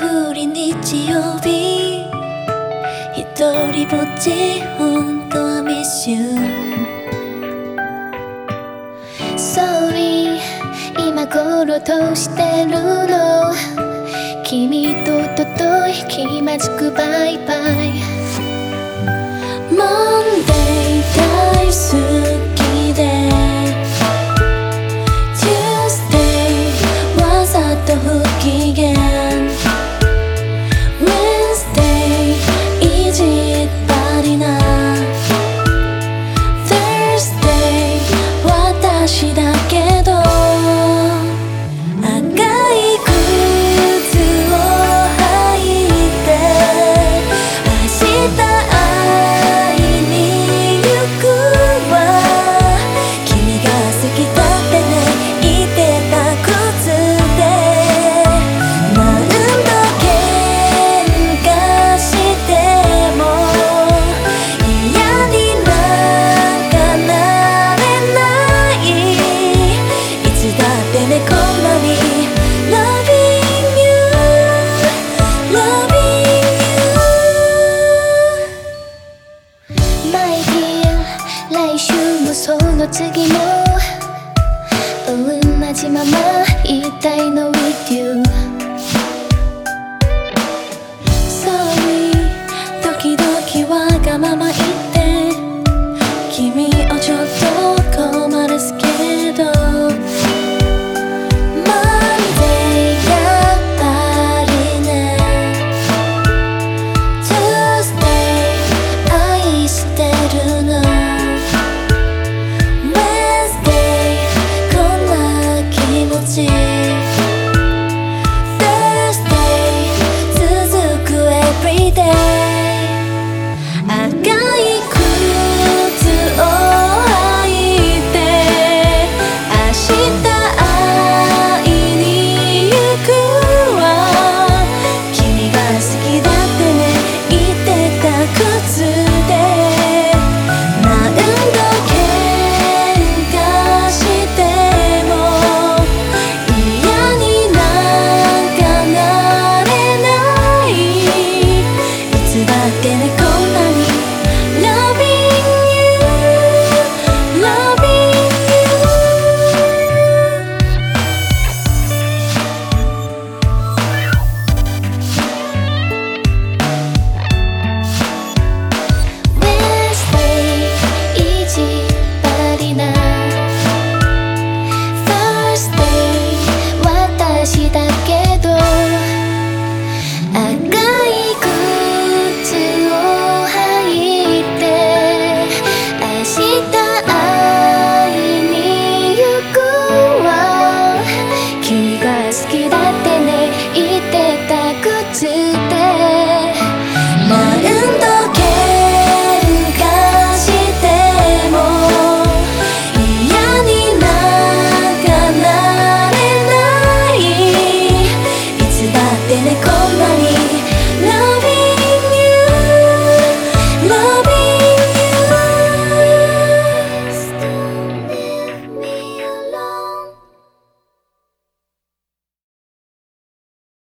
降り日曜日一人ぼっち本当はミッシュ Sorry 今頃どうしてるの。君とととい気まずくバイバイ。Monday 大好 idea 来週もその次も。同じまま言いたいの with you しい。tiene